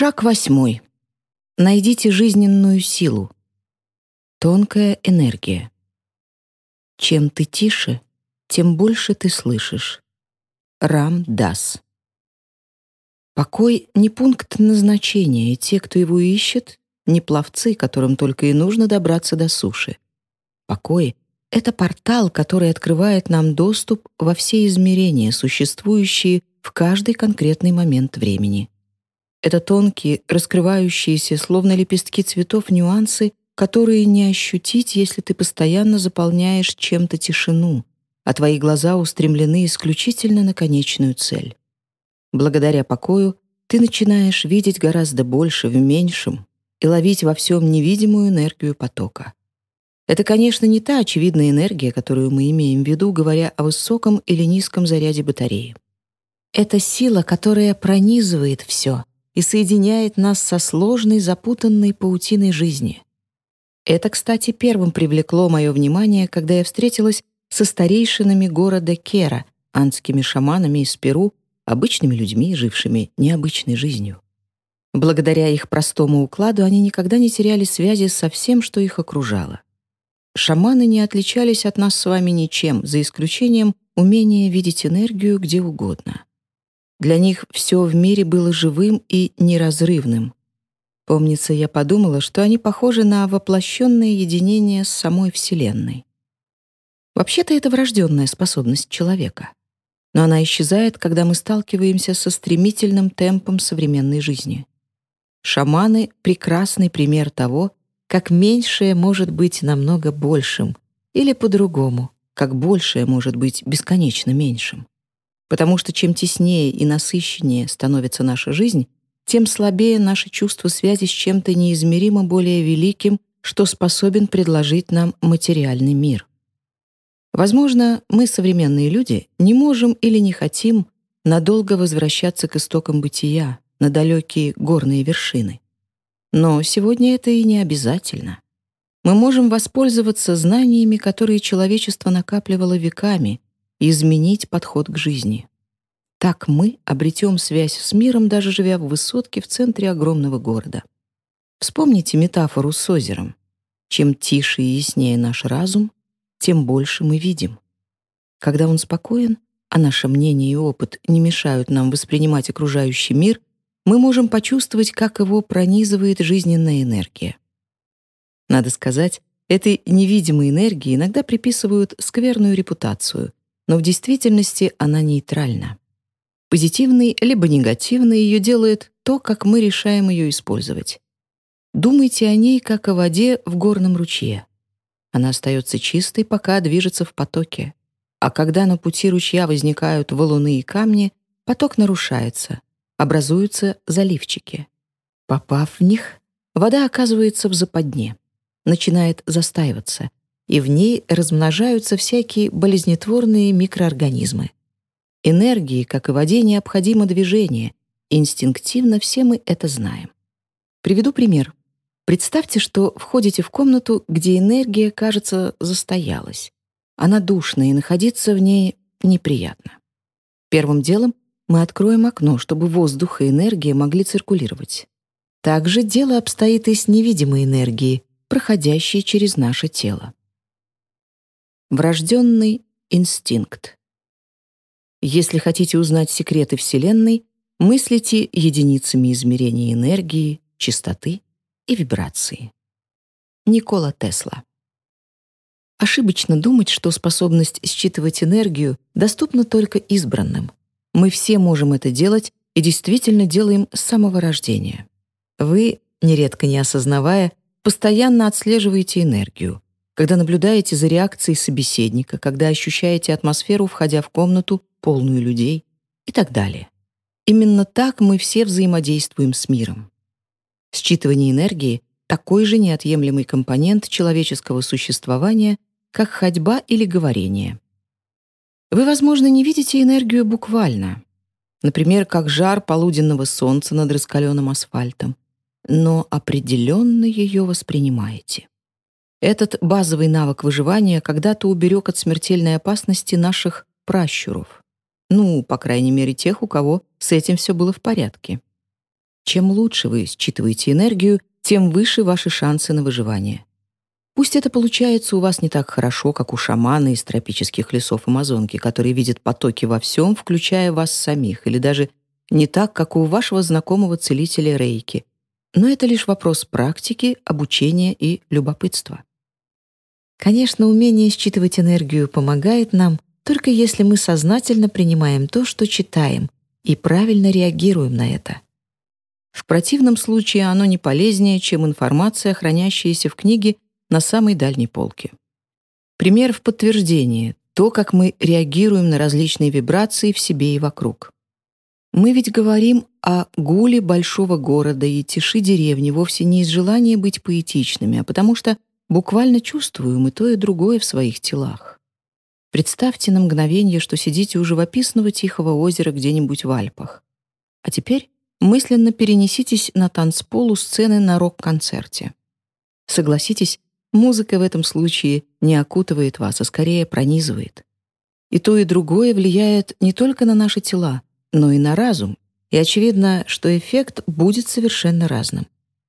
Шаг восьмой. Найдите жизненную силу. Тонкая энергия. Чем ты тише, тем больше ты слышишь. Рам Дас. Покой — не пункт назначения, и те, кто его ищет, не пловцы, которым только и нужно добраться до суши. Покой — это портал, который открывает нам доступ во все измерения, существующие в каждый конкретный момент времени. Это тонкие, раскрывающиеся, словно лепестки цветов, нюансы, которые не ощутить, если ты постоянно заполняешь чем-то тишину, а твои глаза устремлены исключительно на конечную цель. Благодаря покою ты начинаешь видеть гораздо больше в меньшем и ловить во всем невидимую энергию потока. Это, конечно, не та очевидная энергия, которую мы имеем в виду, говоря о высоком или низком заряде батареи. Это сила, которая пронизывает все и соединяет нас со сложной, запутанной паутиной жизни. Это, кстати, первым привлекло мое внимание, когда я встретилась со старейшинами города Кера, андскими шаманами из Перу, обычными людьми, жившими необычной жизнью. Благодаря их простому укладу они никогда не теряли связи со всем, что их окружало. Шаманы не отличались от нас с вами ничем, за исключением умения видеть энергию где угодно. Для них все в мире было живым и неразрывным. Помнится, я подумала, что они похожи на воплощенное единение с самой Вселенной. Вообще-то это врожденная способность человека но она исчезает, когда мы сталкиваемся со стремительным темпом современной жизни. Шаманы — прекрасный пример того, как меньшее может быть намного большим, или по-другому, как большее может быть бесконечно меньшим. Потому что чем теснее и насыщеннее становится наша жизнь, тем слабее наше чувство связи с чем-то неизмеримо более великим, что способен предложить нам материальный мир. Возможно, мы, современные люди, не можем или не хотим надолго возвращаться к истокам бытия, на далекие горные вершины. Но сегодня это и не обязательно. Мы можем воспользоваться знаниями, которые человечество накапливало веками, изменить подход к жизни. Так мы обретем связь с миром, даже живя в высотке в центре огромного города. Вспомните метафору с озером. Чем тише и яснее наш разум, тем больше мы видим. Когда он спокоен, а наше мнение и опыт не мешают нам воспринимать окружающий мир, мы можем почувствовать, как его пронизывает жизненная энергия. Надо сказать, этой невидимой энергии иногда приписывают скверную репутацию, но в действительности она нейтральна. Позитивный либо негативный ее делает то, как мы решаем ее использовать. Думайте о ней, как о воде в горном ручье. Она остается чистой, пока движется в потоке. А когда на пути ручья возникают валуны и камни, поток нарушается, образуются заливчики. Попав в них, вода оказывается в западне, начинает застаиваться, и в ней размножаются всякие болезнетворные микроорганизмы. Энергии, как и воде, необходимо движение. Инстинктивно все мы это знаем. Приведу пример. Представьте, что входите в комнату, где энергия, кажется, застоялась. Она душная, и находиться в ней неприятно. Первым делом мы откроем окно, чтобы воздух и энергия могли циркулировать. Также дело обстоит и с невидимой энергией, проходящей через наше тело. Врожденный инстинкт. Если хотите узнать секреты Вселенной, мыслите единицами измерения энергии, частоты и вибрации. Никола Тесла. Ошибочно думать, что способность считывать энергию доступна только избранным. Мы все можем это делать и действительно делаем с самого рождения. Вы, нередко не осознавая, постоянно отслеживаете энергию, когда наблюдаете за реакцией собеседника, когда ощущаете атмосферу, входя в комнату, полную людей и так далее. Именно так мы все взаимодействуем с миром. Считывание энергии — такой же неотъемлемый компонент человеческого существования, как ходьба или говорение. Вы, возможно, не видите энергию буквально, например, как жар полуденного солнца над раскаленным асфальтом, но определенно ее воспринимаете. Этот базовый навык выживания когда-то уберег от смертельной опасности наших пращуров. Ну, по крайней мере, тех, у кого с этим все было в порядке. Чем лучше вы считываете энергию, тем выше ваши шансы на выживание. Пусть это получается у вас не так хорошо, как у шамана из тропических лесов Амазонки, который видит потоки во всем, включая вас самих, или даже не так, как у вашего знакомого целителя Рейки. Но это лишь вопрос практики, обучения и любопытства. Конечно, умение считывать энергию помогает нам, только если мы сознательно принимаем то, что читаем, и правильно реагируем на это. В противном случае оно не полезнее, чем информация, хранящаяся в книге на самой дальней полке. Пример в подтверждение — то, как мы реагируем на различные вибрации в себе и вокруг. Мы ведь говорим о гуле большого города и тиши деревни вовсе не из желания быть поэтичными, а потому что буквально чувствуем и то, и другое в своих телах. Представьте на мгновение, что сидите у живописного тихого озера где-нибудь в Альпах. А теперь мысленно перенеситесь на танцпол у сцены на рок-концерте. Согласитесь, Музыка в этом случае не окутывает вас, а скорее пронизывает. И то, и другое влияет не только на наши тела, но и на разум, и очевидно, что эффект будет совершенно разным.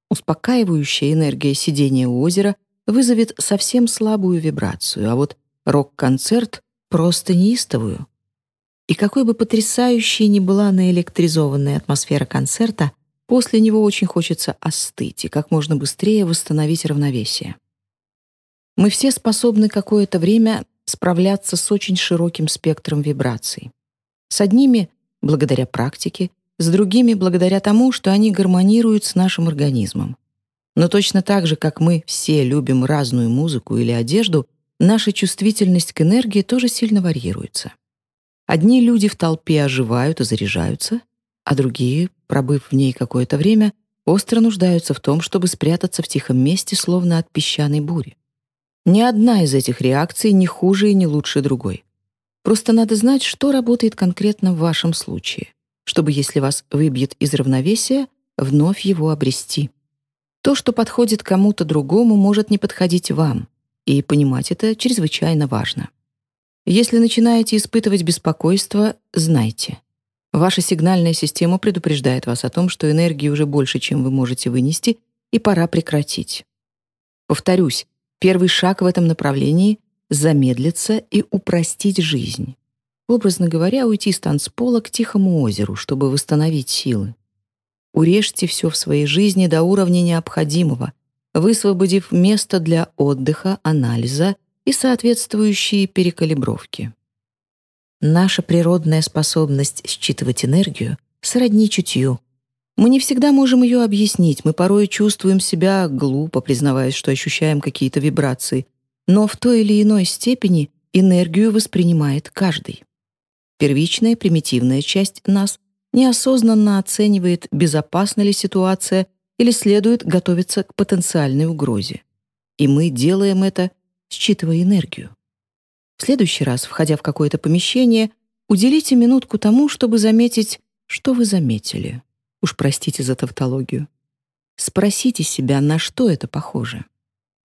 Успокаивающая энергия сидения у озера вызовет совсем слабую вибрацию, а вот рок-концерт — просто неистовую. И какой бы потрясающей ни была наэлектризованная атмосфера концерта, после него очень хочется остыть и как можно быстрее восстановить равновесие. Мы все способны какое-то время справляться с очень широким спектром вибраций. С одними — благодаря практике, с другими — благодаря тому, что они гармонируют с нашим организмом. Но точно так же, как мы все любим разную музыку или одежду, наша чувствительность к энергии тоже сильно варьируется. Одни люди в толпе оживают и заряжаются, а другие, пробыв в ней какое-то время, остро нуждаются в том, чтобы спрятаться в тихом месте, словно от песчаной бури. Ни одна из этих реакций не хуже и не лучше другой. Просто надо знать, что работает конкретно в вашем случае, чтобы, если вас выбьет из равновесия, вновь его обрести. То, что подходит кому-то другому, может не подходить вам, и понимать это чрезвычайно важно. Если начинаете испытывать беспокойство, знайте. Ваша сигнальная система предупреждает вас о том, что энергии уже больше, чем вы можете вынести, и пора прекратить. Повторюсь, Первый шаг в этом направлении — замедлиться и упростить жизнь. Образно говоря, уйти с танцпола к тихому озеру, чтобы восстановить силы. Урежьте все в своей жизни до уровня необходимого, высвободив место для отдыха, анализа и соответствующие перекалибровки. Наша природная способность считывать энергию сродни чутью — мы не всегда можем ее объяснить, мы порой чувствуем себя глупо, признаваясь, что ощущаем какие-то вибрации, но в той или иной степени энергию воспринимает каждый. Первичная, примитивная часть нас неосознанно оценивает, безопасна ли ситуация или следует готовиться к потенциальной угрозе. И мы делаем это, считывая энергию. В следующий раз, входя в какое-то помещение, уделите минутку тому, чтобы заметить, что вы заметили. Уж простите за тавтологию. Спросите себя, на что это похоже.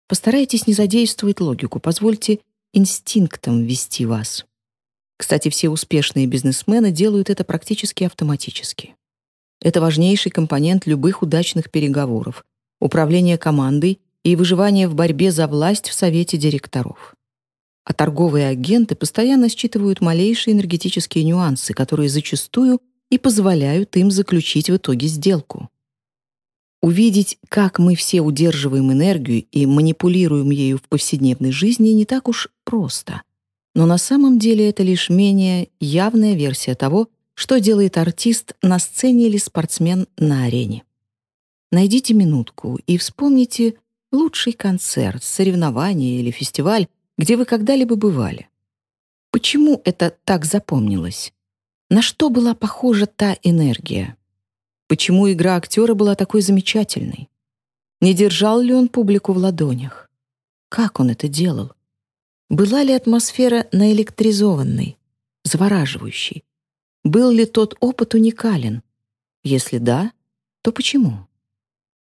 Постарайтесь не задействовать логику, позвольте инстинктам вести вас. Кстати, все успешные бизнесмены делают это практически автоматически. Это важнейший компонент любых удачных переговоров, управления командой и выживания в борьбе за власть в совете директоров. А торговые агенты постоянно считывают малейшие энергетические нюансы, которые зачастую и позволяют им заключить в итоге сделку. Увидеть, как мы все удерживаем энергию и манипулируем ею в повседневной жизни, не так уж просто. Но на самом деле это лишь менее явная версия того, что делает артист на сцене или спортсмен на арене. Найдите минутку и вспомните лучший концерт, соревнование или фестиваль, где вы когда-либо бывали. Почему это так запомнилось? На что была похожа та энергия? Почему игра актера была такой замечательной? Не держал ли он публику в ладонях? Как он это делал? Была ли атмосфера наэлектризованной, завораживающей? Был ли тот опыт уникален? Если да, то почему?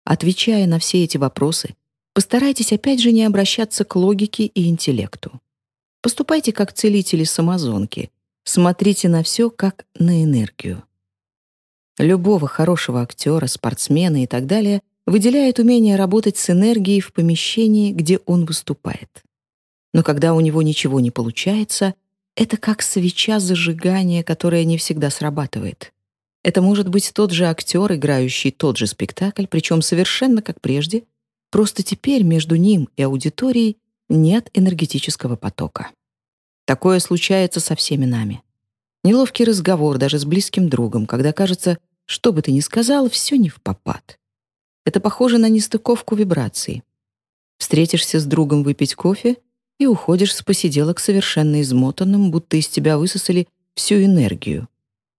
Отвечая на все эти вопросы, постарайтесь опять же не обращаться к логике и интеллекту. Поступайте как целители с Амазонки — Смотрите на все как на энергию. любого хорошего актера, спортсмена и так далее выделяет умение работать с энергией в помещении, где он выступает. Но когда у него ничего не получается, это как свеча зажигания, которая не всегда срабатывает. Это может быть тот же актер, играющий тот же спектакль, причем совершенно как прежде, просто теперь между ним и аудиторией нет энергетического потока. Такое случается со всеми нами. Неловкий разговор даже с близким другом, когда кажется, что бы ты ни сказал, все не в попад. Это похоже на нестыковку вибраций. Встретишься с другом выпить кофе и уходишь с посиделок совершенно измотанным, будто из тебя высосали всю энергию.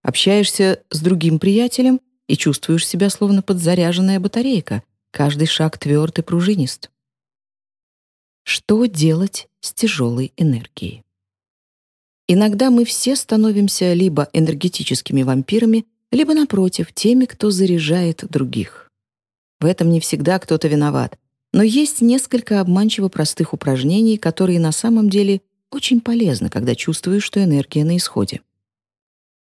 Общаешься с другим приятелем и чувствуешь себя словно подзаряженная батарейка. Каждый шаг тверд и пружинист. Что делать с тяжелой энергией? Иногда мы все становимся либо энергетическими вампирами, либо, напротив, теми, кто заряжает других. В этом не всегда кто-то виноват, но есть несколько обманчиво простых упражнений, которые на самом деле очень полезны, когда чувствуешь, что энергия на исходе.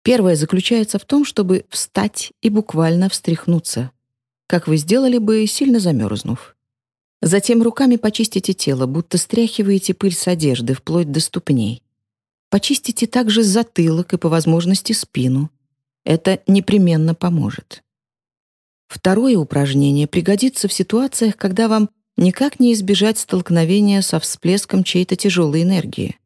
Первое заключается в том, чтобы встать и буквально встряхнуться, как вы сделали бы, сильно замерзнув. Затем руками почистите тело, будто стряхиваете пыль с одежды вплоть до ступней. Почистите также затылок и, по возможности, спину. Это непременно поможет. Второе упражнение пригодится в ситуациях, когда вам никак не избежать столкновения со всплеском чьей-то тяжелой энергии.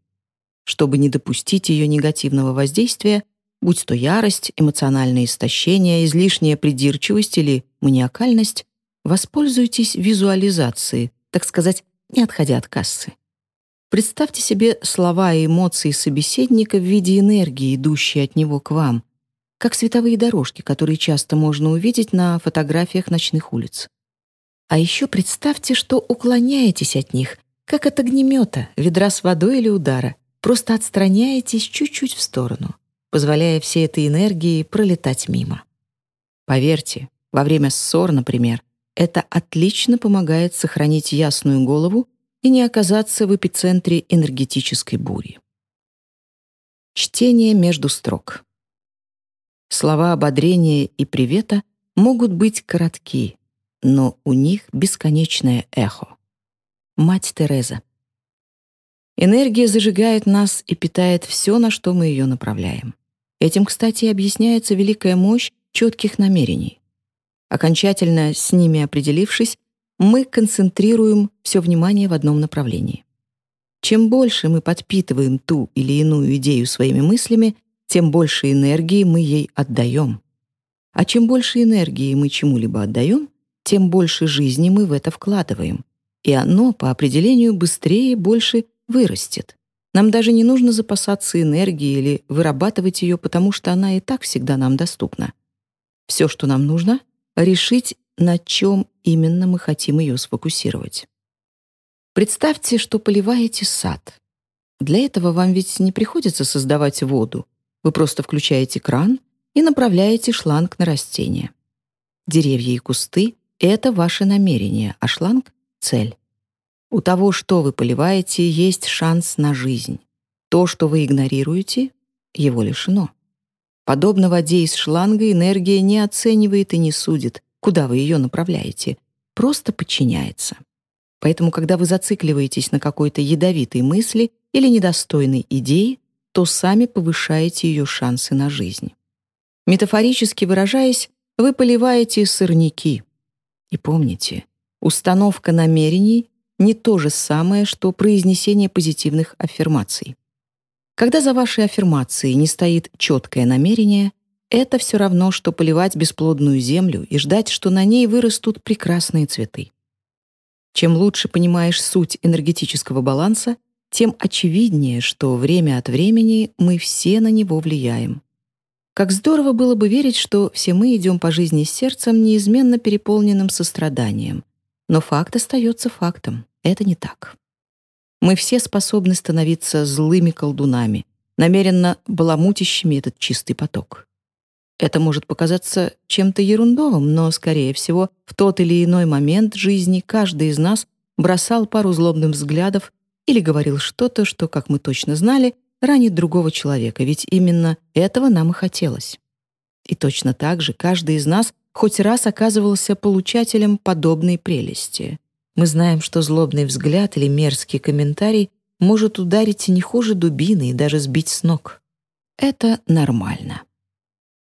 Чтобы не допустить ее негативного воздействия, будь то ярость, эмоциональное истощение, излишняя придирчивость или маниакальность, воспользуйтесь визуализацией, так сказать, не отходя от кассы. Представьте себе слова и эмоции собеседника в виде энергии, идущей от него к вам, как световые дорожки, которые часто можно увидеть на фотографиях ночных улиц. А еще представьте, что уклоняетесь от них, как от огнемета, ведра с водой или удара, просто отстраняетесь чуть-чуть в сторону, позволяя всей этой энергии пролетать мимо. Поверьте, во время ссор, например, это отлично помогает сохранить ясную голову и не оказаться в эпицентре энергетической бури. Чтение между строк. Слова ободрения и привета могут быть коротки, но у них бесконечное эхо. Мать Тереза. Энергия зажигает нас и питает все, на что мы ее направляем. Этим, кстати, объясняется великая мощь четких намерений. Окончательно с ними определившись, мы концентрируем все внимание в одном направлении. Чем больше мы подпитываем ту или иную идею своими мыслями, тем больше энергии мы ей отдаем. А чем больше энергии мы чему-либо отдаем, тем больше жизни мы в это вкладываем. И оно, по определению, быстрее и больше вырастет. Нам даже не нужно запасаться энергией или вырабатывать ее, потому что она и так всегда нам доступна. Все, что нам нужно — решить, на чем именно мы хотим ее сфокусировать. Представьте, что поливаете сад. Для этого вам ведь не приходится создавать воду. Вы просто включаете кран и направляете шланг на растение. Деревья и кусты — это ваше намерение, а шланг — цель. У того, что вы поливаете, есть шанс на жизнь. То, что вы игнорируете, его лишено. Подобно воде из шланга энергия не оценивает и не судит, куда вы ее направляете, просто подчиняется. Поэтому, когда вы зацикливаетесь на какой-то ядовитой мысли или недостойной идее, то сами повышаете ее шансы на жизнь. Метафорически выражаясь, вы поливаете сорняки. И помните, установка намерений не то же самое, что произнесение позитивных аффирмаций. Когда за вашей аффирмацией не стоит четкое намерение, это все равно, что поливать бесплодную землю и ждать, что на ней вырастут прекрасные цветы. Чем лучше понимаешь суть энергетического баланса, тем очевиднее, что время от времени мы все на него влияем. Как здорово было бы верить, что все мы идем по жизни с сердцем, неизменно переполненным состраданием. Но факт остается фактом. Это не так. Мы все способны становиться злыми колдунами, намеренно баламутящими этот чистый поток. Это может показаться чем-то ерундовым, но, скорее всего, в тот или иной момент жизни каждый из нас бросал пару злобных взглядов или говорил что-то, что, как мы точно знали, ранит другого человека, ведь именно этого нам и хотелось. И точно так же каждый из нас хоть раз оказывался получателем подобной прелести. Мы знаем, что злобный взгляд или мерзкий комментарий может ударить не хуже дубины и даже сбить с ног. Это нормально.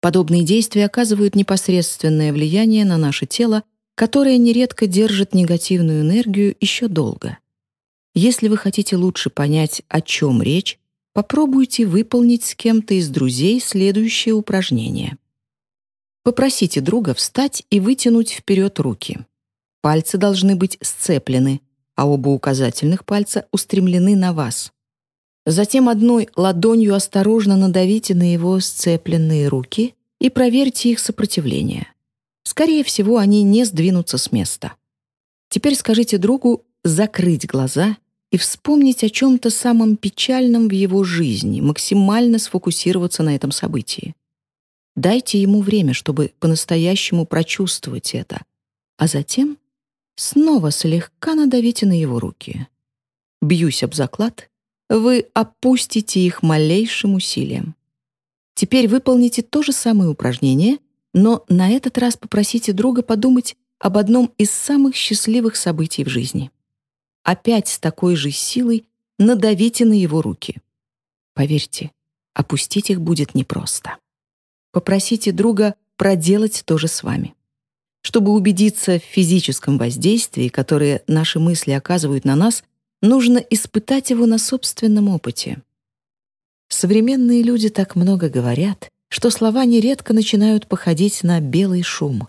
Подобные действия оказывают непосредственное влияние на наше тело, которое нередко держит негативную энергию еще долго. Если вы хотите лучше понять, о чем речь, попробуйте выполнить с кем-то из друзей следующее упражнение. Попросите друга встать и вытянуть вперед руки. Пальцы должны быть сцеплены, а оба указательных пальца устремлены на вас. Затем одной ладонью осторожно надавите на его сцепленные руки и проверьте их сопротивление. Скорее всего, они не сдвинутся с места. Теперь скажите другу закрыть глаза и вспомнить о чем-то самом печальном в его жизни, максимально сфокусироваться на этом событии. Дайте ему время, чтобы по-настоящему прочувствовать это, а затем снова слегка надавите на его руки. Бьюсь об заклад, вы опустите их малейшим усилием. Теперь выполните то же самое упражнение, но на этот раз попросите друга подумать об одном из самых счастливых событий в жизни. Опять с такой же силой надавите на его руки. Поверьте, опустить их будет непросто. Попросите друга проделать то же с вами. Чтобы убедиться в физическом воздействии, которое наши мысли оказывают на нас, нужно испытать его на собственном опыте. Современные люди так много говорят, что слова нередко начинают походить на белый шум.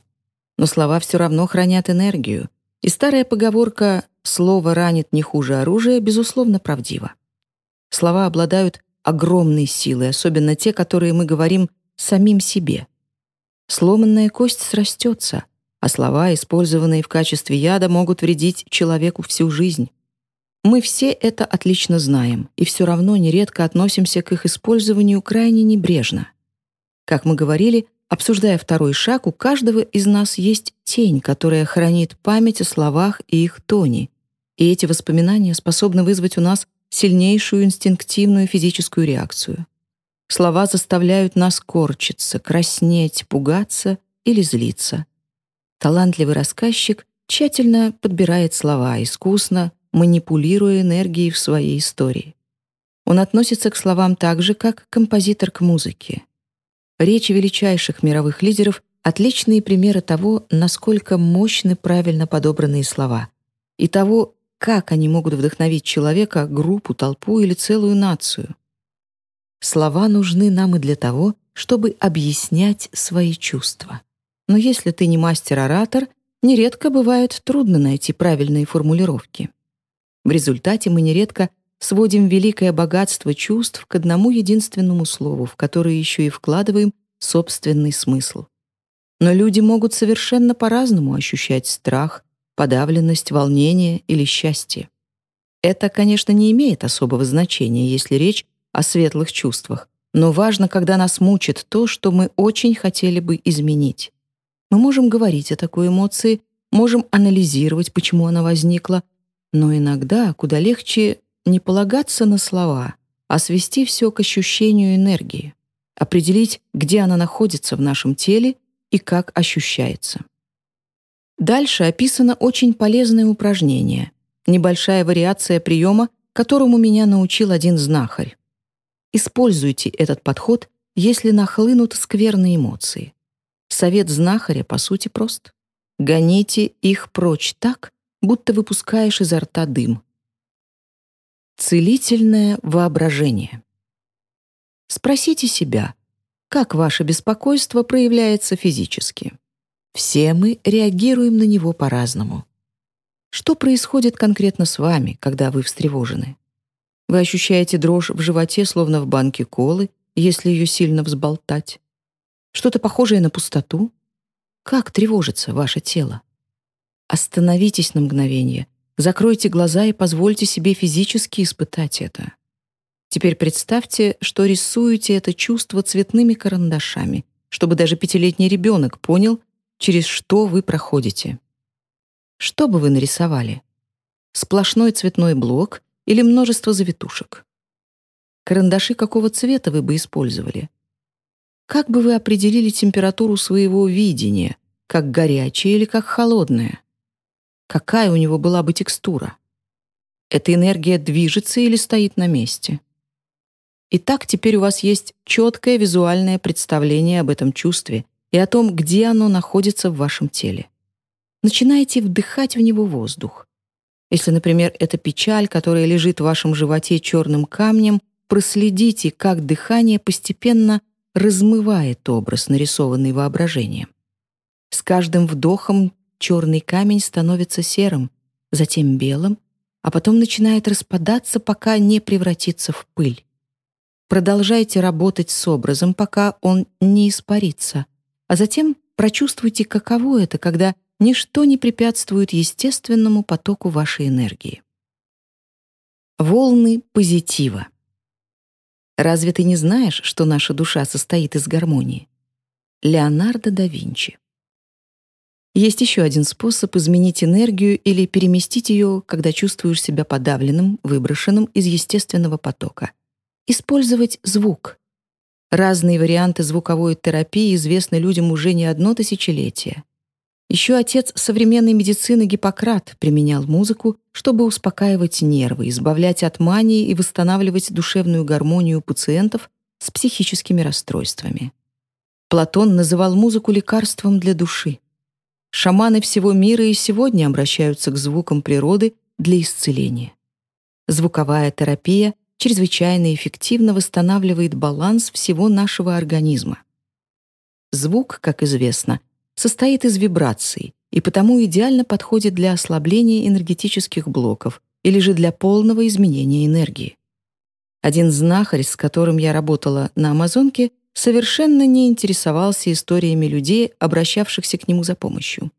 Но слова все равно хранят энергию, и старая поговорка «слово ранит не хуже оружия» безусловно правдива. Слова обладают огромной силой, особенно те, которые мы говорим самим себе. Сломанная кость срастется, а слова, использованные в качестве яда, могут вредить человеку всю жизнь. Мы все это отлично знаем, и все равно нередко относимся к их использованию крайне небрежно. Как мы говорили, обсуждая второй шаг, у каждого из нас есть тень, которая хранит память о словах и их тоне, и эти воспоминания способны вызвать у нас сильнейшую инстинктивную физическую реакцию. Слова заставляют нас корчиться, краснеть, пугаться или злиться. Талантливый рассказчик тщательно подбирает слова, искусно манипулируя энергией в своей истории. Он относится к словам так же, как композитор к музыке. Речи величайших мировых лидеров — отличные примеры того, насколько мощны правильно подобранные слова, и того, как они могут вдохновить человека, группу, толпу или целую нацию. Слова нужны нам и для того, чтобы объяснять свои чувства. Но если ты не мастер-оратор, нередко бывает трудно найти правильные формулировки. В результате мы нередко сводим великое богатство чувств к одному единственному слову, в которое еще и вкладываем собственный смысл. Но люди могут совершенно по-разному ощущать страх, подавленность, волнение или счастье. Это, конечно, не имеет особого значения, если речь о светлых чувствах, но важно, когда нас мучит то, что мы очень хотели бы изменить. Мы можем говорить о такой эмоции, можем анализировать, почему она возникла, но иногда куда легче не полагаться на слова, а свести все к ощущению энергии, определить, где она находится в нашем теле и как ощущается. Дальше описано очень полезное упражнение, небольшая вариация приема, которому меня научил один знахарь. Используйте этот подход, если нахлынут скверные эмоции. Совет знахаря, по сути, прост. Гоните их прочь так, будто выпускаешь изо рта дым. Целительное воображение. Спросите себя, как ваше беспокойство проявляется физически. Все мы реагируем на него по-разному. Что происходит конкретно с вами, когда вы встревожены? Вы ощущаете дрожь в животе, словно в банке колы, если ее сильно взболтать. Что-то похожее на пустоту. Как тревожится ваше тело? Остановитесь на мгновение, закройте глаза и позвольте себе физически испытать это. Теперь представьте, что рисуете это чувство цветными карандашами, чтобы даже пятилетний ребенок понял, через что вы проходите. Что бы вы нарисовали? Сплошной цветной блок или множество завитушек. Карандаши какого цвета вы бы использовали? как бы вы определили температуру своего видения, как горячее или как холодное? Какая у него была бы текстура? Эта энергия движется или стоит на месте? Итак, теперь у вас есть четкое визуальное представление об этом чувстве и о том, где оно находится в вашем теле. Начинайте вдыхать в него воздух. Если, например, это печаль, которая лежит в вашем животе черным камнем, проследите, как дыхание постепенно размывает образ, нарисованный воображением. С каждым вдохом черный камень становится серым, затем белым, а потом начинает распадаться, пока не превратится в пыль. Продолжайте работать с образом, пока он не испарится, а затем прочувствуйте, каково это, когда ничто не препятствует естественному потоку вашей энергии. Волны позитива. Разве ты не знаешь, что наша душа состоит из гармонии? Леонардо да Винчи. Есть еще один способ изменить энергию или переместить ее, когда чувствуешь себя подавленным, выброшенным из естественного потока — Использовать звук. Разные варианты звуковой терапии известны людям уже не одно тысячелетие. Еще отец современной медицины Гиппократ применял музыку, чтобы успокаивать нервы, избавлять от мании и восстанавливать душевную гармонию пациентов с психическими расстройствами. Платон называл музыку лекарством для души. Шаманы всего мира и сегодня обращаются к звукам природы для исцеления. Звуковая терапия чрезвычайно эффективно восстанавливает баланс всего нашего организма. Звук, как известно, состоит из вибраций и потому идеально подходит для ослабления энергетических блоков или же для полного изменения энергии. Один знахарь, с которым я работала на Амазонке, совершенно не интересовался историями людей, обращавшихся к нему за помощью.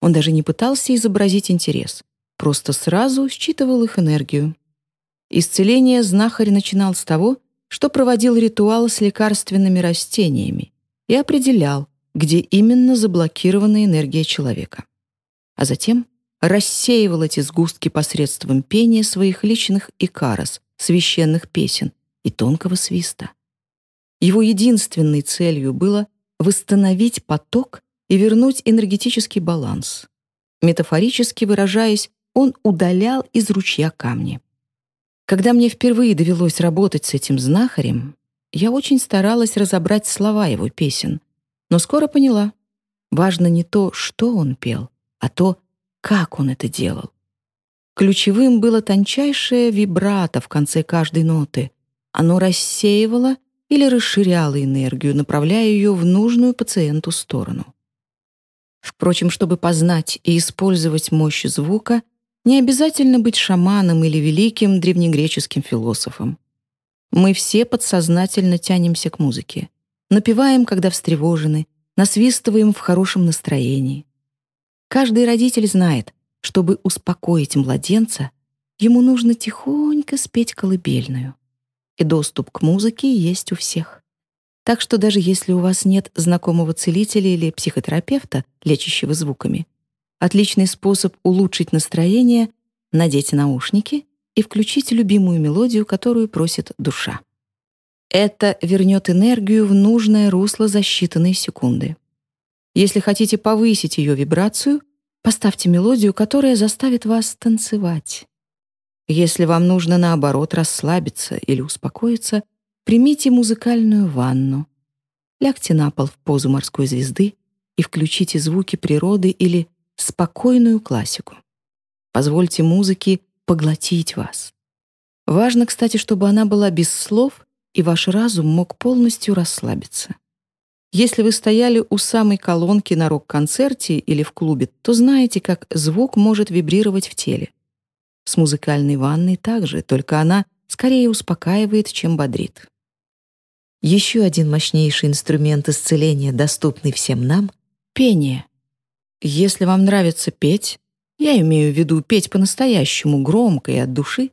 Он даже не пытался изобразить интерес, просто сразу считывал их энергию. Исцеление знахарь начинал с того, что проводил ритуал с лекарственными растениями и определял, где именно заблокирована энергия человека. А затем рассеивал эти сгустки посредством пения своих личных икарос, священных песен и тонкого свиста. Его единственной целью было восстановить поток и вернуть энергетический баланс. Метафорически выражаясь, он удалял из ручья камни. Когда мне впервые довелось работать с этим знахарем, я очень старалась разобрать слова его песен, но скоро поняла, важно не то, что он пел, а то, как он это делал. Ключевым было тончайшее вибрато в конце каждой ноты. Оно рассеивало или расширяло энергию, направляя ее в нужную пациенту сторону. Впрочем, чтобы познать и использовать мощь звука — не обязательно быть шаманом или великим древнегреческим философом. Мы все подсознательно тянемся к музыке. Напеваем, когда встревожены, насвистываем в хорошем настроении. Каждый родитель знает, чтобы успокоить младенца, ему нужно тихонько спеть колыбельную. И доступ к музыке есть у всех. Так что даже если у вас нет знакомого целителя или психотерапевта, лечащего звуками, Отличный способ улучшить настроение — надеть наушники и включить любимую мелодию, которую просит душа. Это вернет энергию в нужное русло за считанные секунды. Если хотите повысить ее вибрацию, поставьте мелодию, которая заставит вас танцевать. Если вам нужно, наоборот, расслабиться или успокоиться, примите музыкальную ванну. Лягте на пол в позу морской звезды и включите звуки природы или спокойную классику. Позвольте музыке поглотить вас. Важно, кстати, чтобы она была без слов, и ваш разум мог полностью расслабиться. Если вы стояли у самой колонки на рок-концерте или в клубе, то знаете, как звук может вибрировать в теле. С музыкальной ванной также, только она скорее успокаивает, чем бодрит. Еще один мощнейший инструмент исцеления, доступный всем нам — пение — если вам нравится петь, я имею в виду петь по-настоящему громко и от души,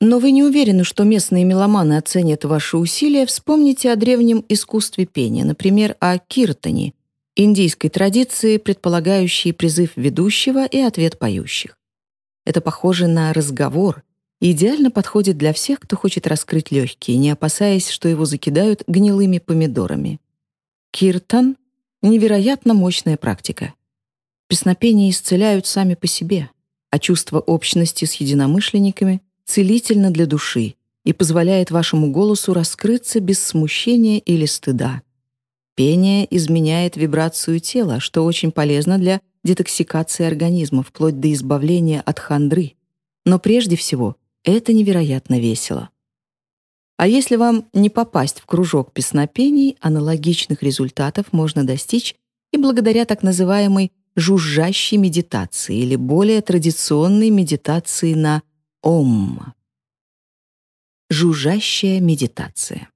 но вы не уверены, что местные меломаны оценят ваши усилия, вспомните о древнем искусстве пения, например, о киртане, индийской традиции, предполагающей призыв ведущего и ответ поющих. Это похоже на разговор и идеально подходит для всех, кто хочет раскрыть легкие, не опасаясь, что его закидают гнилыми помидорами. Киртан — невероятно мощная практика. Песнопения исцеляют сами по себе, а чувство общности с единомышленниками целительно для души и позволяет вашему голосу раскрыться без смущения или стыда. Пение изменяет вибрацию тела, что очень полезно для детоксикации организма, вплоть до избавления от хандры. Но прежде всего это невероятно весело. А если вам не попасть в кружок песнопений, аналогичных результатов можно достичь и благодаря так называемой жужжащей медитации или более традиционной медитации на ом. Жужжащая медитация.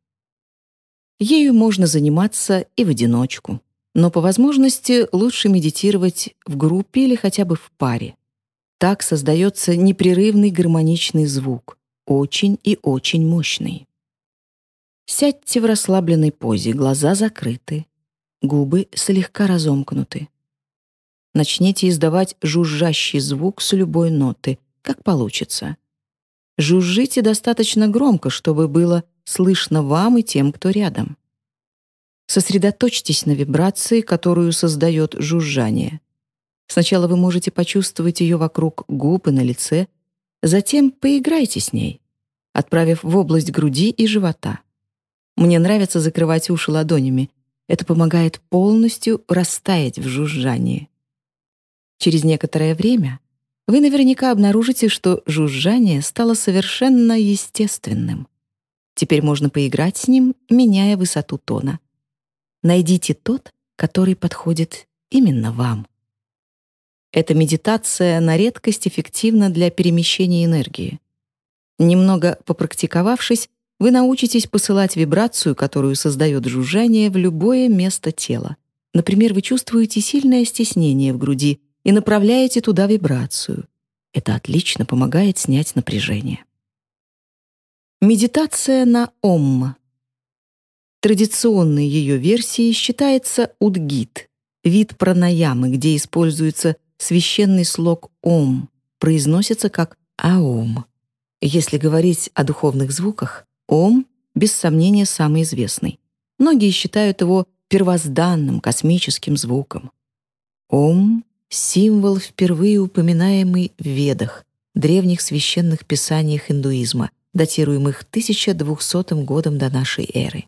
Ею можно заниматься и в одиночку, но по возможности лучше медитировать в группе или хотя бы в паре. Так создается непрерывный гармоничный звук, очень и очень мощный. Сядьте в расслабленной позе, глаза закрыты, губы слегка разомкнуты. Начните издавать жужжащий звук с любой ноты, как получится. Жужжите достаточно громко, чтобы было слышно вам и тем, кто рядом. Сосредоточьтесь на вибрации, которую создает жужжание. Сначала вы можете почувствовать ее вокруг губ и на лице, затем поиграйте с ней, отправив в область груди и живота. Мне нравится закрывать уши ладонями. Это помогает полностью растаять в жужжании. Через некоторое время вы наверняка обнаружите, что жужжание стало совершенно естественным. Теперь можно поиграть с ним, меняя высоту тона. Найдите тот, который подходит именно вам. Эта медитация на редкость эффективна для перемещения энергии. Немного попрактиковавшись, вы научитесь посылать вибрацию, которую создает жужжание, в любое место тела. Например, вы чувствуете сильное стеснение в груди и направляете туда вибрацию. Это отлично помогает снять напряжение. Медитация на Ом. Традиционной ее версией считается Удгит, вид пранаямы, где используется священный слог Ом, произносится как Аом. Если говорить о духовных звуках, Ом, без сомнения, самый известный. Многие считают его первозданным космическим звуком. Ом — символ, впервые упоминаемый в Ведах, древних священных писаниях индуизма, датируемых 1200 годом до нашей эры.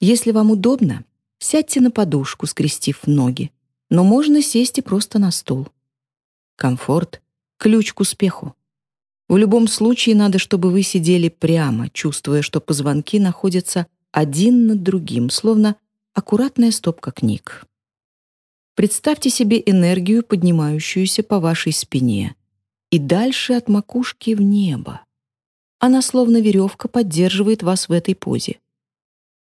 Если вам удобно, сядьте на подушку, скрестив ноги, но можно сесть и просто на стул. Комфорт — ключ к успеху. В любом случае надо, чтобы вы сидели прямо, чувствуя, что позвонки находятся один над другим, словно аккуратная стопка книг. Представьте себе энергию, поднимающуюся по вашей спине, и дальше от макушки в небо. Она словно веревка поддерживает вас в этой позе.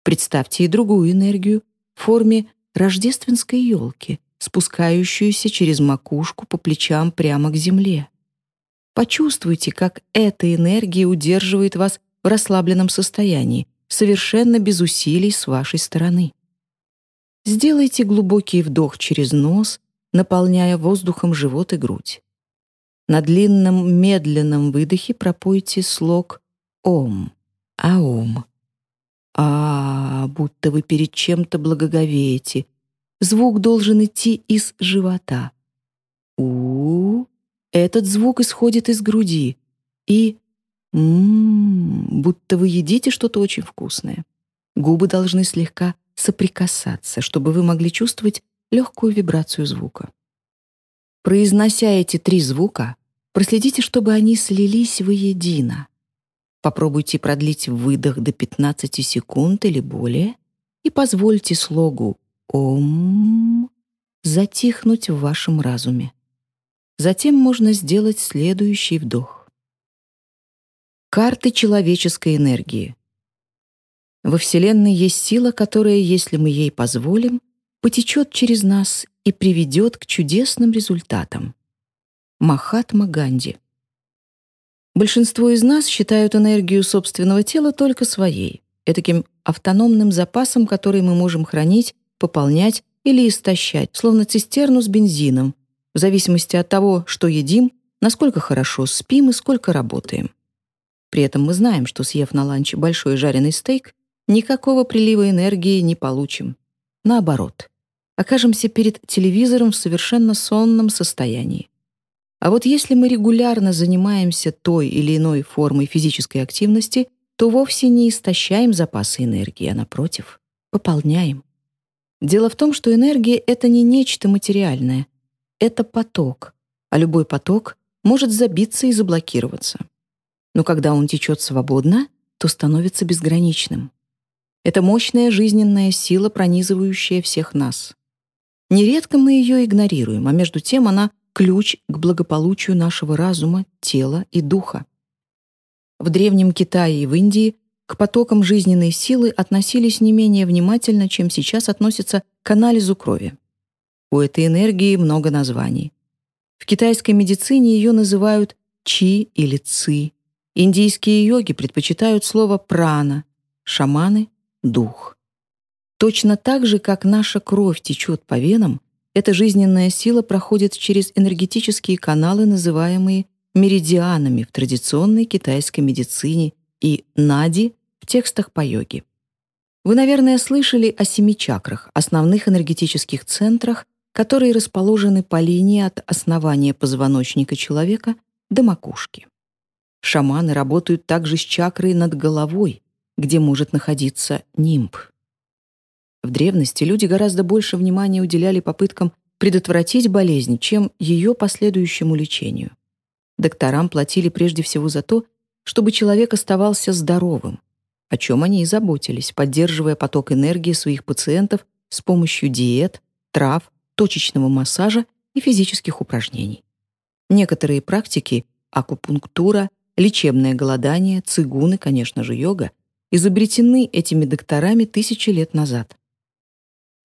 Представьте и другую энергию в форме рождественской елки, спускающуюся через макушку по плечам прямо к земле. Почувствуйте, как эта энергия удерживает вас в расслабленном состоянии, совершенно без усилий с вашей стороны. Сделайте глубокий вдох через нос, наполняя воздухом живот и грудь. На длинном медленном выдохе пропойте слог «Ом», «Аом». А, будто вы перед чем-то благоговеете. Звук должен идти из живота. У, этот звук исходит из груди. И м-м, будто вы едите что-то очень вкусное. Губы должны слегка соприкасаться, чтобы вы могли чувствовать легкую вибрацию звука. Произнося эти три звука, проследите, чтобы они слились воедино. Попробуйте продлить выдох до 15 секунд или более и позвольте слогу «Ом» затихнуть в вашем разуме. Затем можно сделать следующий вдох. Карты человеческой энергии. Во Вселенной есть сила, которая, если мы ей позволим, потечет через нас и приведет к чудесным результатам. Махатма Ганди. Большинство из нас считают энергию собственного тела только своей, таким автономным запасом, который мы можем хранить, пополнять или истощать, словно цистерну с бензином, в зависимости от того, что едим, насколько хорошо спим и сколько работаем. При этом мы знаем, что съев на ланч большой жареный стейк, никакого прилива энергии не получим. Наоборот, окажемся перед телевизором в совершенно сонном состоянии. А вот если мы регулярно занимаемся той или иной формой физической активности, то вовсе не истощаем запасы энергии, а напротив, пополняем. Дело в том, что энергия — это не нечто материальное, это поток, а любой поток может забиться и заблокироваться. Но когда он течет свободно, то становится безграничным. Это мощная жизненная сила, пронизывающая всех нас. Нередко мы ее игнорируем, а между тем она — ключ к благополучию нашего разума, тела и духа. В Древнем Китае и в Индии к потокам жизненной силы относились не менее внимательно, чем сейчас относятся к анализу крови. У этой энергии много названий. В китайской медицине ее называют чи или ци. Индийские йоги предпочитают слово прана, шаманы — дух. Точно так же, как наша кровь течет по венам, эта жизненная сила проходит через энергетические каналы, называемые меридианами в традиционной китайской медицине и нади в текстах по йоге. Вы, наверное, слышали о семи чакрах, основных энергетических центрах, которые расположены по линии от основания позвоночника человека до макушки. Шаманы работают также с чакрой над головой, где может находиться нимб. В древности люди гораздо больше внимания уделяли попыткам предотвратить болезнь, чем ее последующему лечению. Докторам платили прежде всего за то, чтобы человек оставался здоровым, о чем они и заботились, поддерживая поток энергии своих пациентов с помощью диет, трав, точечного массажа и физических упражнений. Некоторые практики — акупунктура, лечебное голодание, цигун и, конечно же, йога — изобретены этими докторами тысячи лет назад.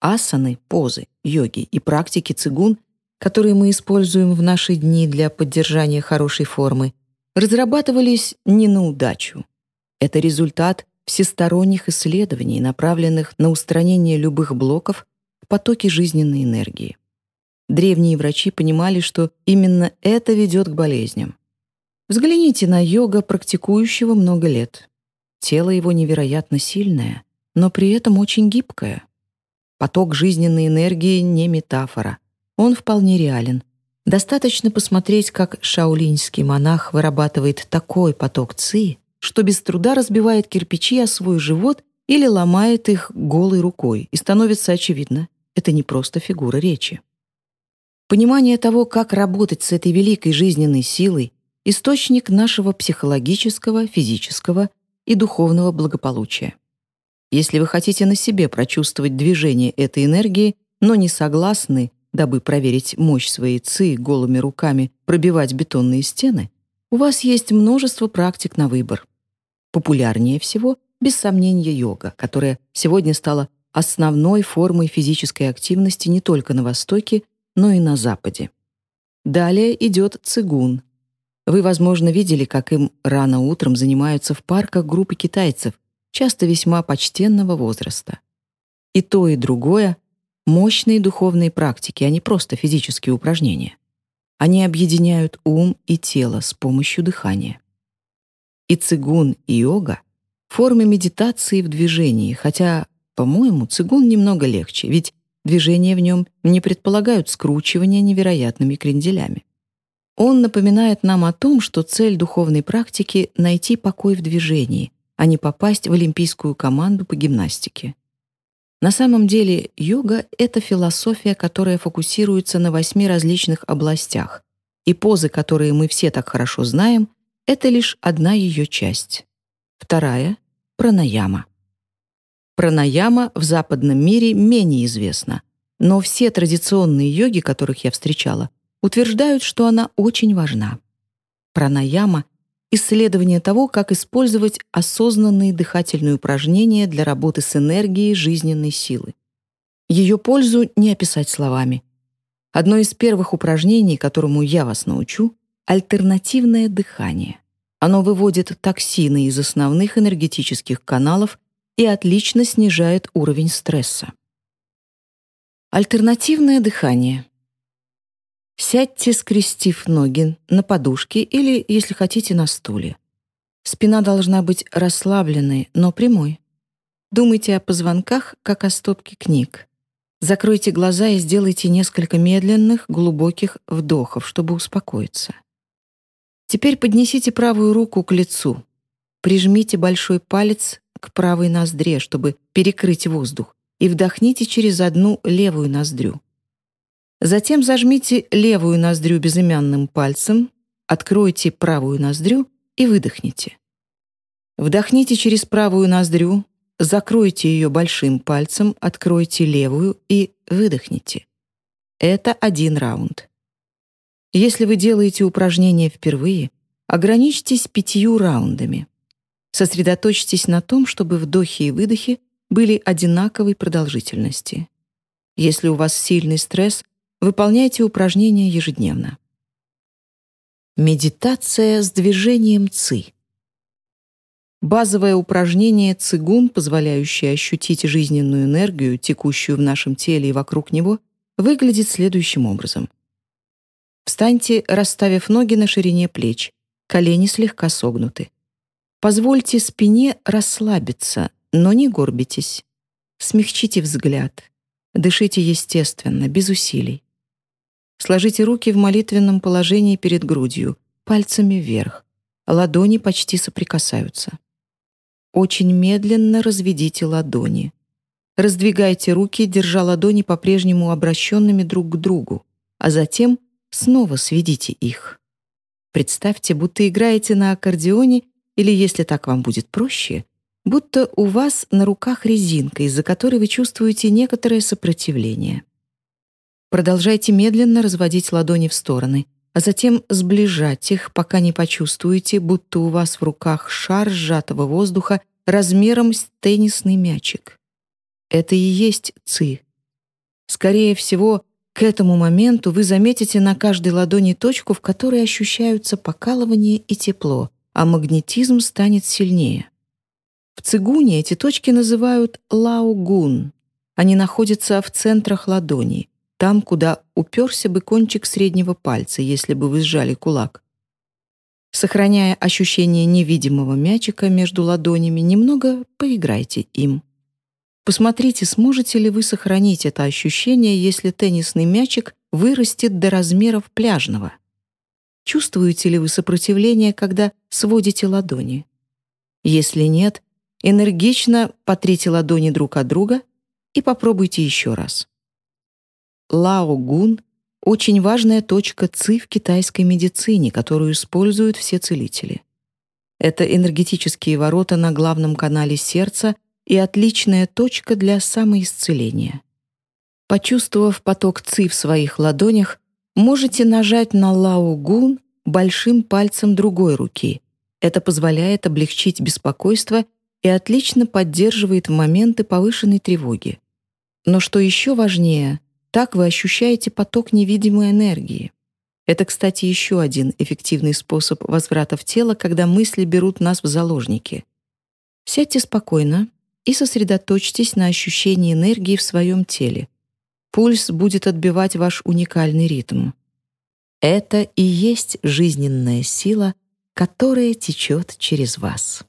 Асаны, позы, йоги и практики цигун, которые мы используем в наши дни для поддержания хорошей формы, разрабатывались не на удачу. Это результат всесторонних исследований, направленных на устранение любых блоков потоки жизненной энергии. Древние врачи понимали, что именно это ведет к болезням. Взгляните на йога, практикующего много лет. Тело его невероятно сильное, но при этом очень гибкое. Поток жизненной энергии не метафора. Он вполне реален. Достаточно посмотреть, как шаолиньский монах вырабатывает такой поток ци, что без труда разбивает кирпичи о свой живот или ломает их голой рукой, и становится очевидно, это не просто фигура речи. Понимание того, как работать с этой великой жизненной силой, источник нашего психологического, физического и духовного благополучия. Если вы хотите на себе прочувствовать движение этой энергии, но не согласны, дабы проверить мощь своей ци голыми руками пробивать бетонные стены, у вас есть множество практик на выбор. Популярнее всего, без сомнения, йога, которая сегодня стала основной формой физической активности не только на Востоке, но и на Западе. Далее идет цигун. Вы, возможно, видели, как им рано утром занимаются в парках группы китайцев, часто весьма почтенного возраста. И то, и другое — мощные духовные практики, а не просто физические упражнения. Они объединяют ум и тело с помощью дыхания. И цигун, и йога — формы медитации в движении, хотя по-моему, цигун немного легче, ведь движения в нем не предполагают скручивания невероятными кренделями. Он напоминает нам о том, что цель духовной практики — найти покой в движении, а не попасть в олимпийскую команду по гимнастике. На самом деле йога — это философия, которая фокусируется на восьми различных областях, и позы, которые мы все так хорошо знаем, — это лишь одна ее часть. Вторая — пранаяма. Пранаяма в западном мире менее известна, но все традиционные йоги, которых я встречала, утверждают, что она очень важна. Пранаяма — исследование того, как использовать осознанные дыхательные упражнения для работы с энергией жизненной силы. Ее пользу не описать словами. Одно из первых упражнений, которому я вас научу — альтернативное дыхание. Оно выводит токсины из основных энергетических каналов и отлично снижает уровень стресса. Альтернативное дыхание. Сядьте, скрестив ноги на подушке или, если хотите, на стуле. Спина должна быть расслабленной, но прямой. думайте о позвонках, как о стопке книг. Закройте глаза и сделайте несколько медленных, глубоких вдохов, чтобы успокоиться. Теперь поднесите правую руку к лицу. Прижмите большой палец к правой ноздре, чтобы перекрыть воздух, и вдохните через одну левую ноздрю. Затем зажмите левую ноздрю безымянным пальцем, откройте правую ноздрю и выдохните. Вдохните через правую ноздрю, закройте ее большим пальцем, откройте левую и выдохните. Это один раунд. Если вы делаете упражнение впервые, ограничьтесь пятью раундами. Сосредоточьтесь на том, чтобы вдохи и выдохи были одинаковой продолжительности. Если у вас сильный стресс, выполняйте упражнения ежедневно. Медитация с движением ЦИ. Базовое упражнение цигун, позволяющее ощутить жизненную энергию, текущую в нашем теле и вокруг него, выглядит следующим образом. Встаньте, расставив ноги на ширине плеч, колени слегка согнуты. Позвольте спине расслабиться, но не горбитесь. Смягчите взгляд. Дышите естественно, без усилий. Сложите руки в молитвенном положении перед грудью, пальцами вверх. Ладони почти соприкасаются. Очень медленно разведите ладони. Раздвигайте руки, держа ладони по-прежнему обращенными друг к другу, а затем снова сведите их. Представьте, будто играете на аккордеоне или, если так вам будет проще, будто у вас на руках резинка, из-за которой вы чувствуете некоторое сопротивление. Продолжайте медленно разводить ладони в стороны, а затем сближать их, пока не почувствуете, будто у вас в руках шар сжатого воздуха размером с теннисный мячик. Это и есть ци. Скорее всего, к этому моменту вы заметите на каждой ладони точку, в которой ощущаются покалывание и тепло — а магнетизм станет сильнее. В цигуне эти точки называют лаугун. Они находятся в центрах ладони, там, куда уперся бы кончик среднего пальца, если бы вы сжали кулак. Сохраняя ощущение невидимого мячика между ладонями, немного поиграйте им. Посмотрите, сможете ли вы сохранить это ощущение, если теннисный мячик вырастет до размеров пляжного. Чувствуете ли вы сопротивление, когда сводите ладони? Если нет, энергично потрите ладони друг от друга и попробуйте еще раз. Лао-гун — очень важная точка ЦИ в китайской медицине, которую используют все целители. Это энергетические ворота на главном канале сердца и отличная точка для самоисцеления. Почувствовав поток ЦИ в своих ладонях, Можете нажать на Лао-гун большим пальцем другой руки. Это позволяет облегчить беспокойство и отлично поддерживает моменты повышенной тревоги. Но что еще важнее, так вы ощущаете поток невидимой энергии. Это, кстати, еще один эффективный способ возврата в тело, когда мысли берут нас в заложники. Сядьте спокойно и сосредоточьтесь на ощущении энергии в своем теле. Пульс будет отбивать ваш уникальный ритм. Это и есть жизненная сила, которая течет через вас.